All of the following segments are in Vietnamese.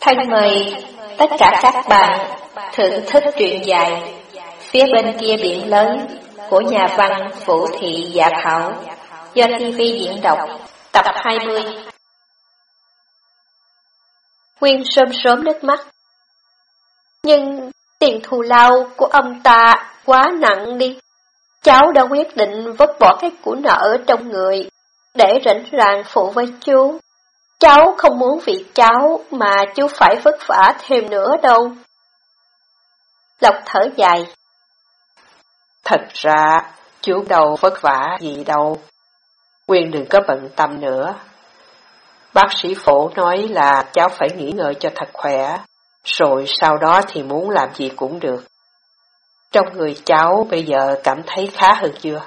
Thân mời, tất cả các bạn, thưởng thức truyện dài. Phía bên kia biển lớn của nhà văn Vũ Thị Dạ Thảo do TV diễn đọc, tập 20 Nguyên sớm sớm nước mắt. Nhưng tiền thù lao của ông ta quá nặng đi. Cháu đã quyết định vứt bỏ cái củ nợ trong người để rảnh ràng phụ với chú. Cháu không muốn vì cháu mà chú phải vất vả thêm nữa đâu. Lộc thở dài. Thật ra, chú đâu vất vả gì đâu. Quyên đừng có bận tâm nữa. Bác sĩ phổ nói là cháu phải nghỉ ngơi cho thật khỏe, rồi sau đó thì muốn làm gì cũng được. Trong người cháu bây giờ cảm thấy khá hơn chưa?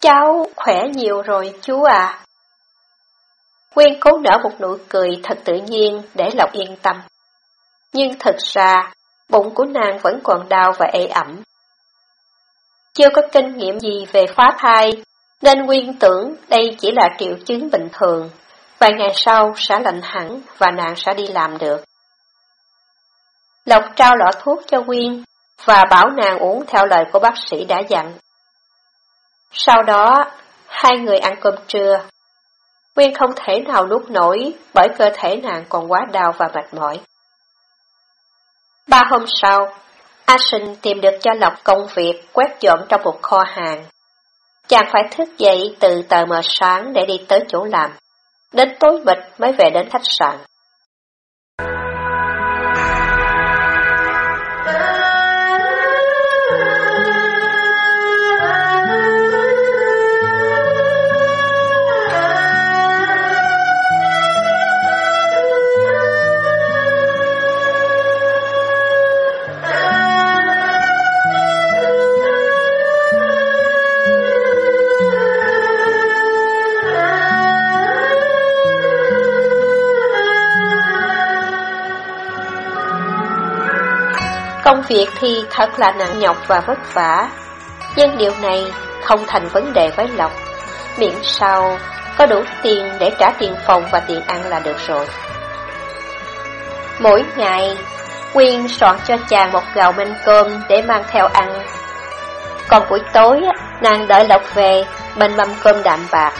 Cháu khỏe nhiều rồi chú à. Quyên cố nở một nụ cười thật tự nhiên để Lộc yên tâm. Nhưng thật ra, bụng của nàng vẫn còn đau và ê ẩm. Chưa có kinh nghiệm gì về phá thai, nên Quyên tưởng đây chỉ là triệu chứng bình thường, vài ngày sau sẽ lành hẳn và nàng sẽ đi làm được. Lộc trao lọ thuốc cho Quyên và bảo nàng uống theo lời của bác sĩ đã dặn. Sau đó, hai người ăn cơm trưa. Nguyên không thể nào nuốt nổi bởi cơ thể nàng còn quá đau và mệt mỏi. Ba hôm sau, A Sinh tìm được cho Lộc công việc quét dọn trong một kho hàng. Chàng phải thức dậy từ tờ mờ sáng để đi tới chỗ làm. Đến tối mịt mới về đến khách sạn. Công việc thì thật là nặng nhọc và vất vả, nhưng điều này không thành vấn đề với Lộc, miễn sao có đủ tiền để trả tiền phòng và tiền ăn là được rồi. Mỗi ngày, Quyên soạn cho chàng một gạo men cơm để mang theo ăn. Còn buổi tối, nàng đợi Lộc về, bên mâm cơm đạm bạc.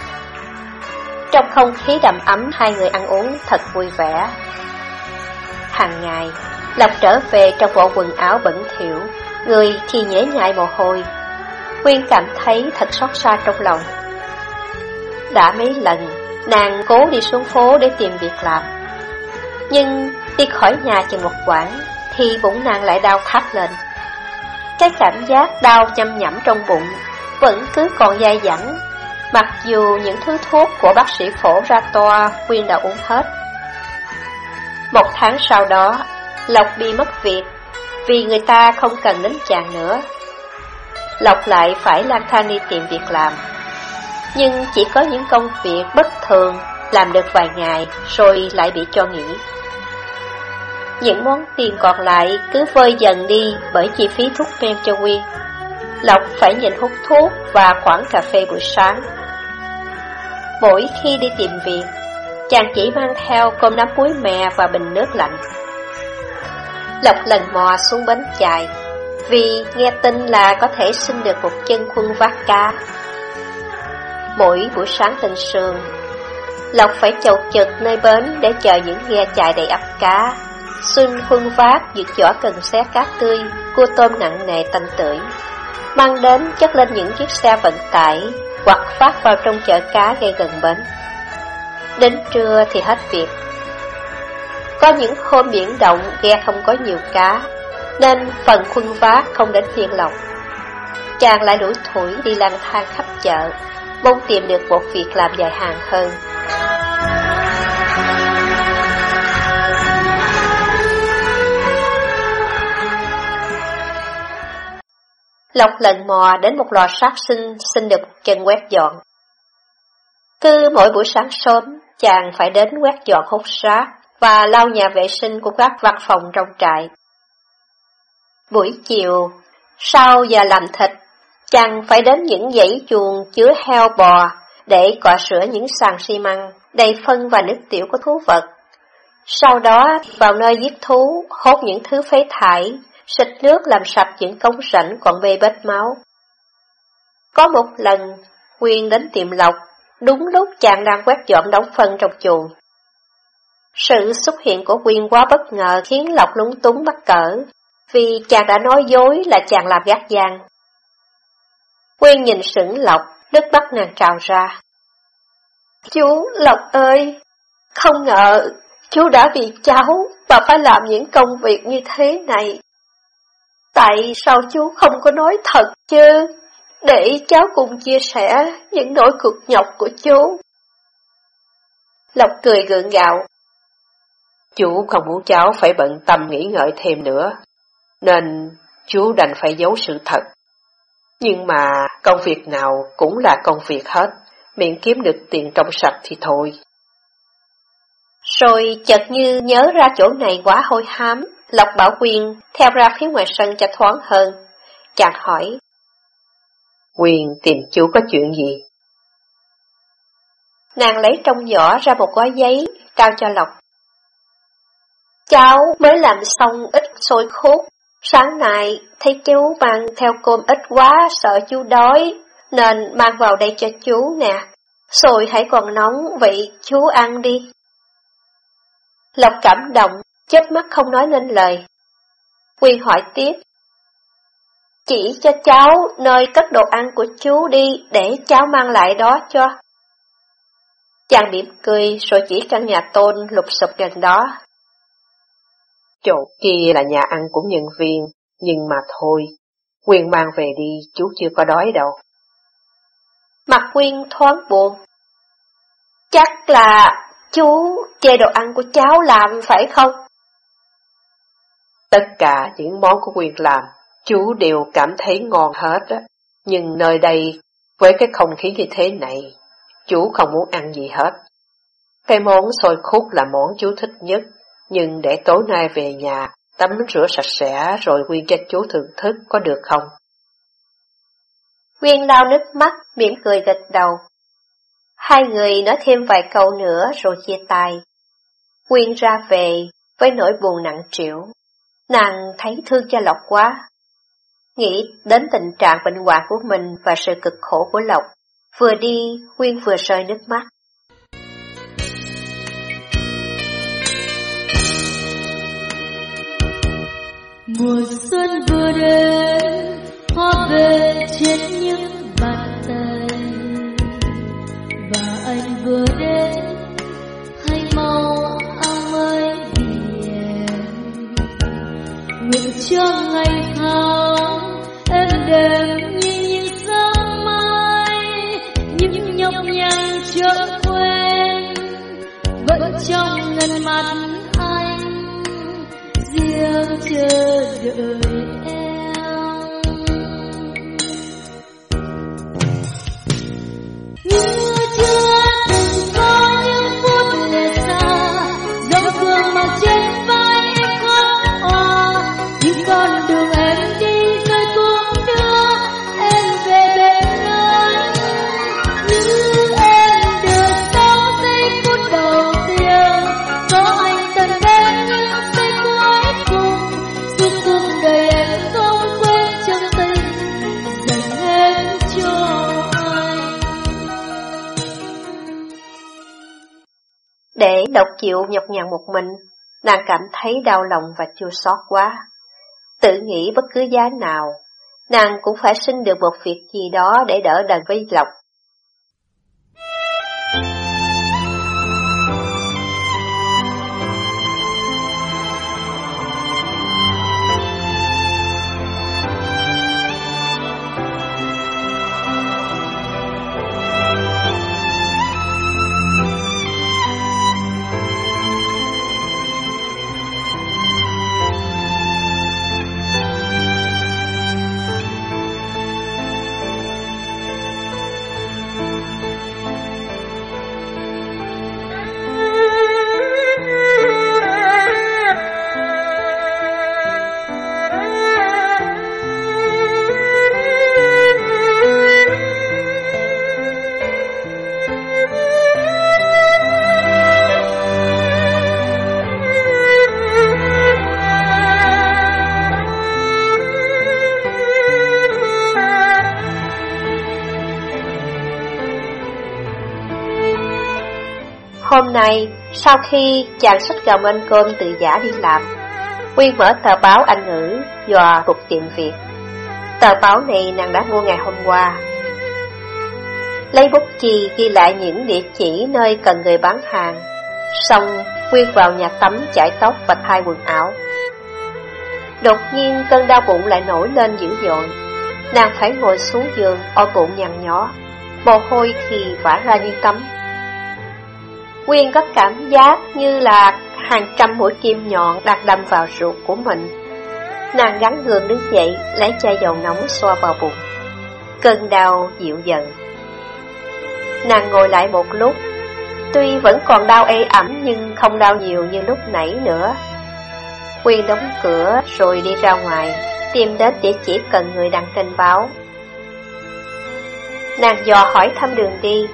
Trong không khí đầm ấm hai người ăn uống thật vui vẻ. Hàng ngày, Lộc trở về trong bộ quần áo bẩn thỉu, người thì nhễ nhại mồ hôi. Quyên cảm thấy thật xót xa trong lòng. Đã mấy lần, nàng cố đi xuống phố để tìm việc làm. Nhưng đi khỏi nhà chừng một quãng, thì bụng nàng lại đau thắt lên. Cái cảm giác đau châm nhẩm trong bụng vẫn cứ còn dai dẳng, mặc dù những thứ thuốc của bác sĩ phổ ra toa Quyên đã uống hết. Một tháng sau đó, Lộc bị mất việc, vì người ta không cần đến chàng nữa. Lộc lại phải lang thang đi tìm việc làm. Nhưng chỉ có những công việc bất thường làm được vài ngày rồi lại bị cho nghỉ. Những món tiền còn lại cứ vơi dần đi bởi chi phí thuốc men cho Nguyên. Lộc phải nhìn hút thuốc và khoảng cà phê buổi sáng. Mỗi khi đi tìm việc, chàng chỉ mang theo cơm nắm muối mè và bình nước lạnh. Lộc lần mò xuống bến chài, vì nghe tin là có thể xin được một chân khuân vác cá. Mỗi buổi sáng tinh sương, Lộc phải chầu chực nơi bến để chờ những ghe chài đầy ấp cá. Xuân khuân vác những giỏ cần xé cá tươi, cua tôm nặng nề tanh tưởi, mang đến chất lên những chiếc xe vận tải hoặc phát vào trong chợ cá ngay gần bến. Đến trưa thì hết việc, có những hôm biển động ghe không có nhiều cá, nên phần khuân vác không đến phiên lộc. Chàng lại đuổi thủi đi lang thang khắp chợ, mong tìm được một việc làm dài hàng hơn. Lộc lần mò đến một lò sát sinh xin được chân quét dọn. Cứ mỗi buổi sáng sớm, chàng phải đến quét dọn hút rác, và lau nhà vệ sinh của các văn phòng trong trại. Buổi chiều, sau giờ làm thịt, chàng phải đến những dãy chuồng chứa heo bò để cọ sữa những sàn xi măng đầy phân và nước tiểu của thú vật. Sau đó vào nơi giết thú, hốt những thứ phế thải, xịt nước làm sạch những cống rãnh còn bê bết máu. Có một lần, Quyên đến tiệm lộc, đúng lúc chàng đang quét dọn đóng phân trong chuồng. Sự xuất hiện của Quyên quá bất ngờ khiến Lộc lúng túng bắt cỡ, vì chàng đã nói dối là chàng làm gác giang. Quyên nhìn sững Lộc, nước mắt nàng trào ra. Chú Lộc ơi, không ngờ chú đã vì cháu và phải làm những công việc như thế này. Tại sao chú không có nói thật chứ? Để cháu cùng chia sẻ những nỗi cực nhọc của chú. Lộc cười gượng gạo. Chú không muốn cháu phải bận tâm nghĩ ngợi thêm nữa, nên chú đành phải giấu sự thật. Nhưng mà công việc nào cũng là công việc hết, miễn kiếm được tiền trong sạch thì thôi. Rồi chợt như nhớ ra chỗ này quá hôi hám, Lộc Bảo Quyên theo ra phía ngoài sân cho thoáng hơn. Chàng hỏi. Quyên tìm chú có chuyện gì? Nàng lấy trong giỏ ra một gói giấy, trao cho Lộc. Cháu mới làm xong ít sôi khốt, sáng nay thấy chú mang theo cơm ít quá sợ chú đói, nên mang vào đây cho chú nè. sôi hãy còn nóng, vậy chú ăn đi. Lộc cảm động, chết mắt không nói nên lời. Quyên hỏi tiếp. Chỉ cho cháu nơi cất đồ ăn của chú đi để cháu mang lại đó cho. Chàng mỉm cười rồi chỉ căn nhà tôn lục sụp gần đó. Chỗ kia là nhà ăn của nhân viên, nhưng mà thôi, Quyên mang về đi, chú chưa có đói đâu. Mặt Quyên thoáng buồn. Chắc là chú chê đồ ăn của cháu làm phải không? Tất cả những món của Quyên làm, chú đều cảm thấy ngon hết á. Nhưng nơi đây, với cái không khí như thế này, chú không muốn ăn gì hết. Cái món xôi khúc là món chú thích nhất, nhưng để tối nay về nhà, tắm rửa sạch sẽ rồi Quyên cho chú thưởng thức có được không? Quyên lau nước mắt, mỉm cười gật đầu. Hai người nói thêm vài câu nữa rồi chia tay. Quyên ra về với nỗi buồn nặng trĩu. Nàng thấy thương cho Lộc quá. Nghĩ đến tình trạng bệnh hoạn của mình và sự cực khổ của Lộc. Vừa đi, Quyên vừa rơi nước mắt. Mùa xuân vừa đến, hoa về trên những bàn tay. Và anh vừa đến, hãy mau áo mới về Nguyện cho ngày tháng em đêm như những giấc mai Những nhọc nhằn chưa quên. Vẫn trong ngân anh riêng chờ đợi em độc chịu nhọc nhằn một mình, nàng cảm thấy đau lòng và chua xót quá. Tự nghĩ bất cứ giá nào, nàng cũng phải xin được một việc gì đó để đỡ đần với Lộc. Hôm nay, sau khi chàng sách gồng ăn cơm từ giả đi làm, Quyên mở tờ báo Anh ngữ dò cục tiệm việc. Tờ báo này nàng đã mua ngày hôm qua. Lấy bút chì ghi lại những địa chỉ nơi cần người bán hàng. Xong, Quyên vào nhà tắm chải tóc và thay quần áo. Đột nhiên cơn đau bụng lại nổi lên dữ dội. Nàng phải ngồi xuống giường, ôm bụng nhằn nhó. Mồ hôi thì vã ra như tắm. Quyên có cảm giác như là hàng trăm mũi kim nhọn đặt đâm vào ruột của mình. Nàng gắn gượng đứng dậy, lấy chai dầu nóng xoa vào bụng. Cơn đau dịu dần. Nàng ngồi lại một lúc, tuy vẫn còn đau ê ẩm nhưng không đau nhiều như lúc nãy nữa. Quyên đóng cửa rồi đi ra ngoài, tìm đến địa chỉ cần người đăng tin báo. Nàng dò hỏi thăm đường đi,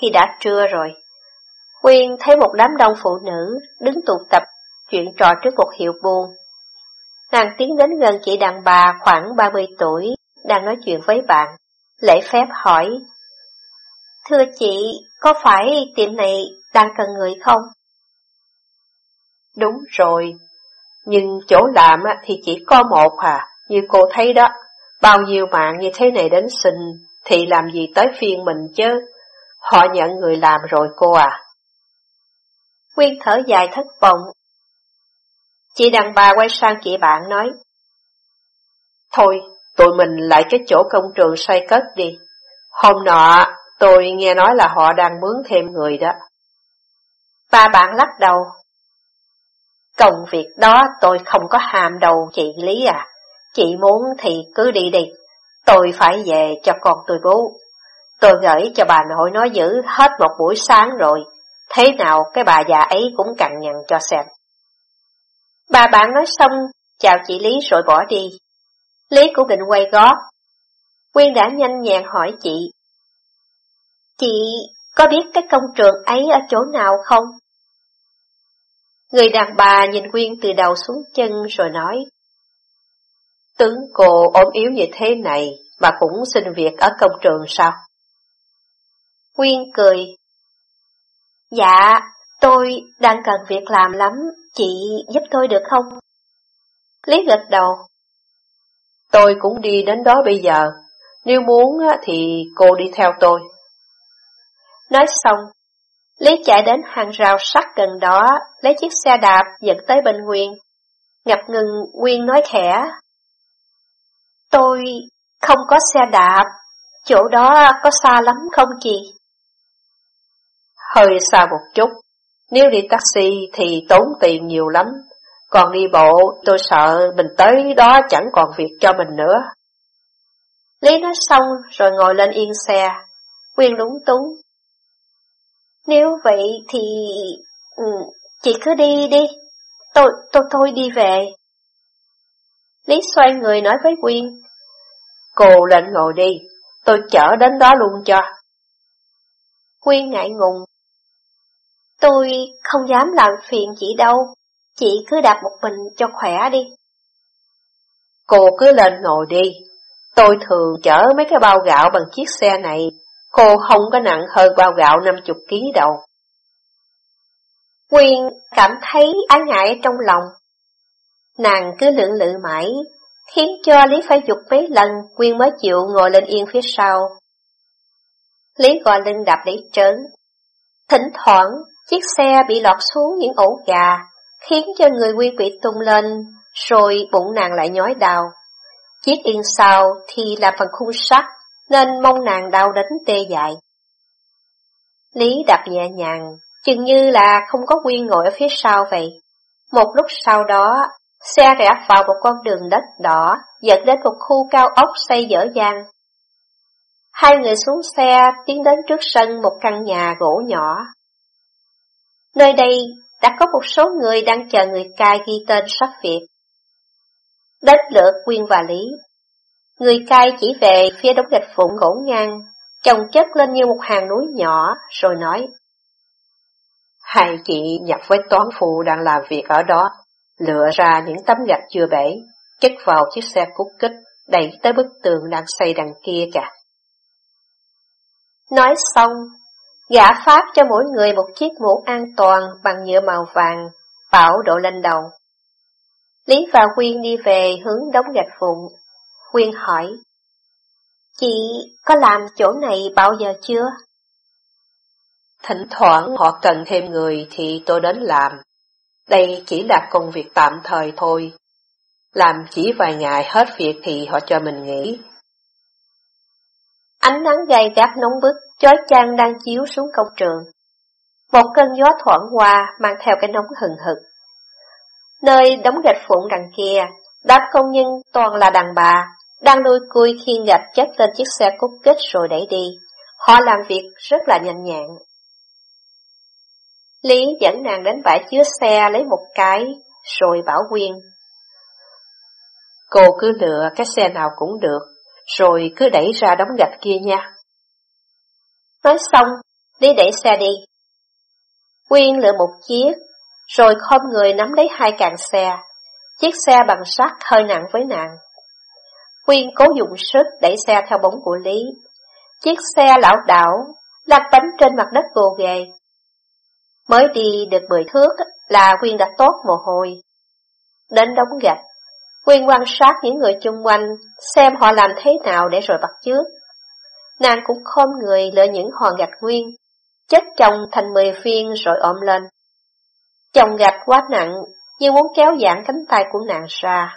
khi đã trưa rồi. Quyên thấy một đám đông phụ nữ đứng tụ tập chuyện trò trước một hiệu buôn. Nàng tiến đến gần chị đàn bà khoảng 30 tuổi, đang nói chuyện với bạn, lễ phép hỏi. Thưa chị, có phải tiệm này đang cần người không? Đúng rồi, nhưng chỗ làm thì chỉ có một à, như cô thấy đó, bao nhiêu mạng như thế này đến xin, thì làm gì tới phiên mình chứ? Họ nhận người làm rồi cô à. Quyên thở dài thất vọng. Chị đàn bà quay sang chị bạn nói. Thôi, tụi mình lại cái chỗ công trường xây cất đi. Hôm nọ, tôi nghe nói là họ đang mướn thêm người đó. Ba bạn lắc đầu. Công việc đó tôi không có hàm đầu chị Lý à. Chị muốn thì cứ đi đi. Tôi phải về cho con tôi bố. Tôi gửi cho bà nội nói giữ hết một buổi sáng rồi, thế nào cái bà già ấy cũng cằn nhằn cho xem. Bà bạn nói xong, chào chị Lý rồi bỏ đi. Lý cũng định quay gót. Quyên đã nhanh nhẹn hỏi chị. Chị có biết cái công trường ấy ở chỗ nào không? Người đàn bà nhìn Quyên từ đầu xuống chân rồi nói. Tướng cô ốm yếu như thế này mà cũng xin việc ở công trường sao? Quyên cười. Dạ, tôi đang cần việc làm lắm, chị giúp tôi được không? Lý gật đầu. Tôi cũng đi đến đó bây giờ, nếu muốn thì cô đi theo tôi. Nói xong, Lý chạy đến hàng rào sắt gần đó, lấy chiếc xe đạp dẫn tới bên Nguyên. Ngập ngừng Nguyên nói khẽ. Tôi không có xe đạp, chỗ đó có xa lắm không chị? Hơi xa một chút. Nếu đi taxi thì tốn tiền nhiều lắm, còn đi bộ tôi sợ mình tới đó chẳng còn việc cho mình nữa. Lý nói xong rồi ngồi lên yên xe, Quyên lúng túng. Nếu vậy thì... Ừ, chị cứ đi đi, tôi, tôi, thôi đi về. Lý xoay người nói với Quyên. Cô lên ngồi đi, tôi chở đến đó luôn cho. Quyên ngại ngùng, Tôi không dám làm phiền chị đâu, chị cứ đạp một mình cho khỏe đi. Cô cứ lên ngồi đi, tôi thường chở mấy cái bao gạo bằng chiếc xe này, cô không có nặng hơn bao gạo 50 kg đâu. Quyên cảm thấy ái ngại trong lòng. Nàng cứ lưỡng lự mãi, khiến cho Lý phải dục mấy lần Quyên mới chịu ngồi lên yên phía sau. Lý gọi lưng đạp để trớn. Thỉnh thoảng Chiếc xe bị lọt xuống những ổ gà, khiến cho người quy quỷ tung lên, rồi bụng nàng lại nhói đau. Chiếc yên sau thì là phần khung sắt, nên mong nàng đau đến tê dại. Lý đạp nhẹ nhàng, Chừng như là không có Quyên ngồi ở phía sau vậy. Một lúc sau đó, xe rẽ vào một con đường đất đỏ, dẫn đến một khu cao ốc xây dở dang. Hai người xuống xe tiến đến trước sân một căn nhà gỗ nhỏ. Nơi đây đã có một số người đang chờ người cai ghi tên sắp việc. Đến lượt Quyên và Lý. Người cai chỉ về phía đống gạch phụng gỗ ngang, chồng chất lên như một hàng núi nhỏ, rồi nói. Hai chị nhập với toán phụ đang làm việc ở đó, lựa ra những tấm gạch chưa bể, chất vào chiếc xe cút kích, đẩy tới bức tường đang xây đằng kia kìa. Nói xong, gã phát cho mỗi người một chiếc mũ an toàn bằng nhựa màu vàng, bảo độ lên đầu. Lý và Quyên đi về hướng đống gạch vụn. Quyên hỏi, Chị có làm chỗ này bao giờ chưa? Thỉnh thoảng họ cần thêm người thì tôi đến làm. Đây chỉ là công việc tạm thời thôi. Làm chỉ vài ngày hết việc thì họ cho mình nghỉ. Ánh nắng gay gắt nóng bức, chói chang đang chiếu xuống công trường. Một cơn gió thoảng qua mang theo cái nóng hừng hực. Nơi đóng gạch phụng đằng kia, đám công nhân toàn là đàn bà, đang đôi cui khiên gạch chất lên chiếc xe cút kích rồi đẩy đi. Họ làm việc rất là nhanh nhẹn. Lý dẫn nàng đến bãi chứa xe lấy một cái, rồi bảo Quyên. Cô cứ lựa cái xe nào cũng được, rồi cứ đẩy ra đóng gạch kia nha. Nói xong, Lý đẩy xe đi. Quyên lựa một chiếc, rồi khom người nắm lấy hai càng xe. Chiếc xe bằng sắt hơi nặng với nàng. Quyên cố dùng sức đẩy xe theo bóng của Lý. Chiếc xe lão đảo, lạc bánh trên mặt đất gồ ghề. Mới đi được mười thước là Quyên đã tốt mồ hôi. Đến đống gạch, Quyên quan sát những người chung quanh, xem họ làm thế nào để rồi bắt chước. Nàng cũng khom người lựa những hòn gạch nguyên, chất chồng thành mười viên rồi ôm lên. Chồng gạch quá nặng, như muốn kéo giãn cánh tay của nàng ra.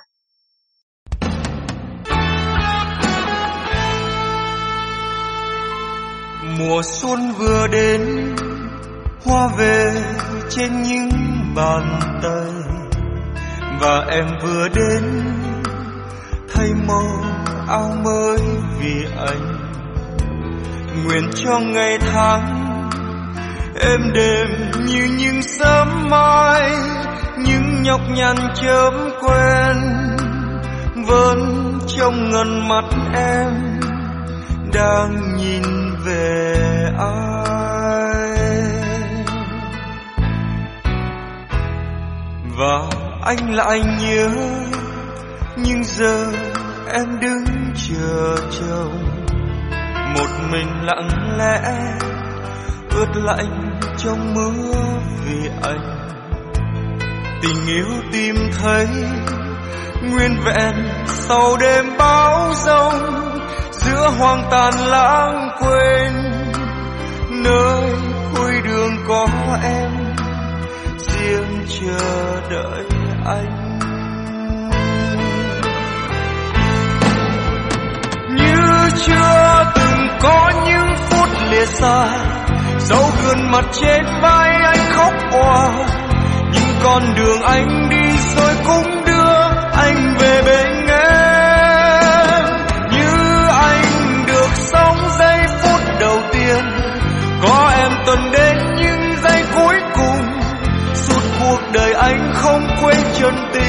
Mùa xuân vừa đến, hoa về trên những bàn tay, và em vừa đến, thay màu áo mới vì anh. Nguyện cho ngày tháng êm đềm như những sớm mai những nhọc nhằn chớm quen vẫn trong ngần mắt em đang nhìn về ai và anh lại nhớ. Nhưng giờ em đứng chờ chồng. Một mình lặng lẽ, ướt lạnh trong mưa vì anh. Tình yêu tìm thấy nguyên vẹn sau đêm bão giông giữa hoang tàn lãng quên, nơi cuối đường có em. Riêng chờ đợi anh. Như chưa từng có những phút lìa xa, dấu gương mặt trên vai anh khóc òa những con đường anh đi rồi cũng đưa anh về bên quên chân tình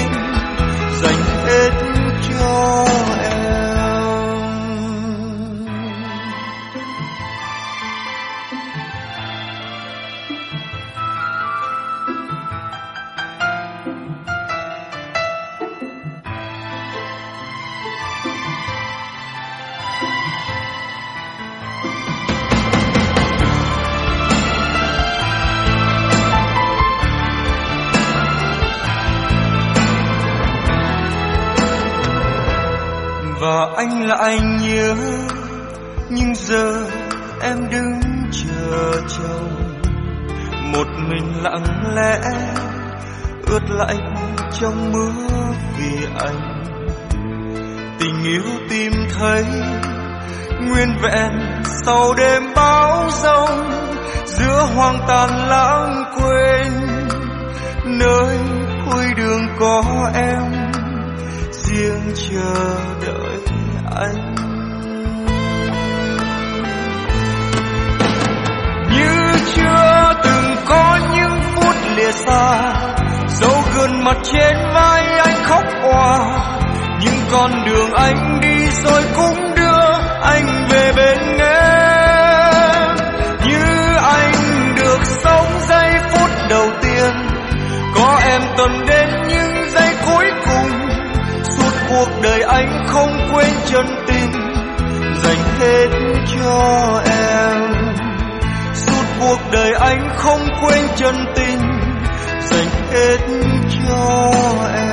anh là anh nhớ. Nhưng giờ em đứng chờ chồng. Một mình lặng lẽ, ướt lạnh trong mưa vì anh. Tình yêu tìm thấy, nguyên vẹn sau đêm bão giông giữa hoang tàn lãng quên, nơi cuối đường có em riêng chờ đợi anh. Như chưa từng có những phút lìa xa, dấu gương mặt trên vai anh khóc òa những con đường anh đi rồi cũng đưa anh về bên em cuộc đời anh không quên chân tình, dành hết cho em suốt cuộc đời anh không quên chân tình, dành hết cho em.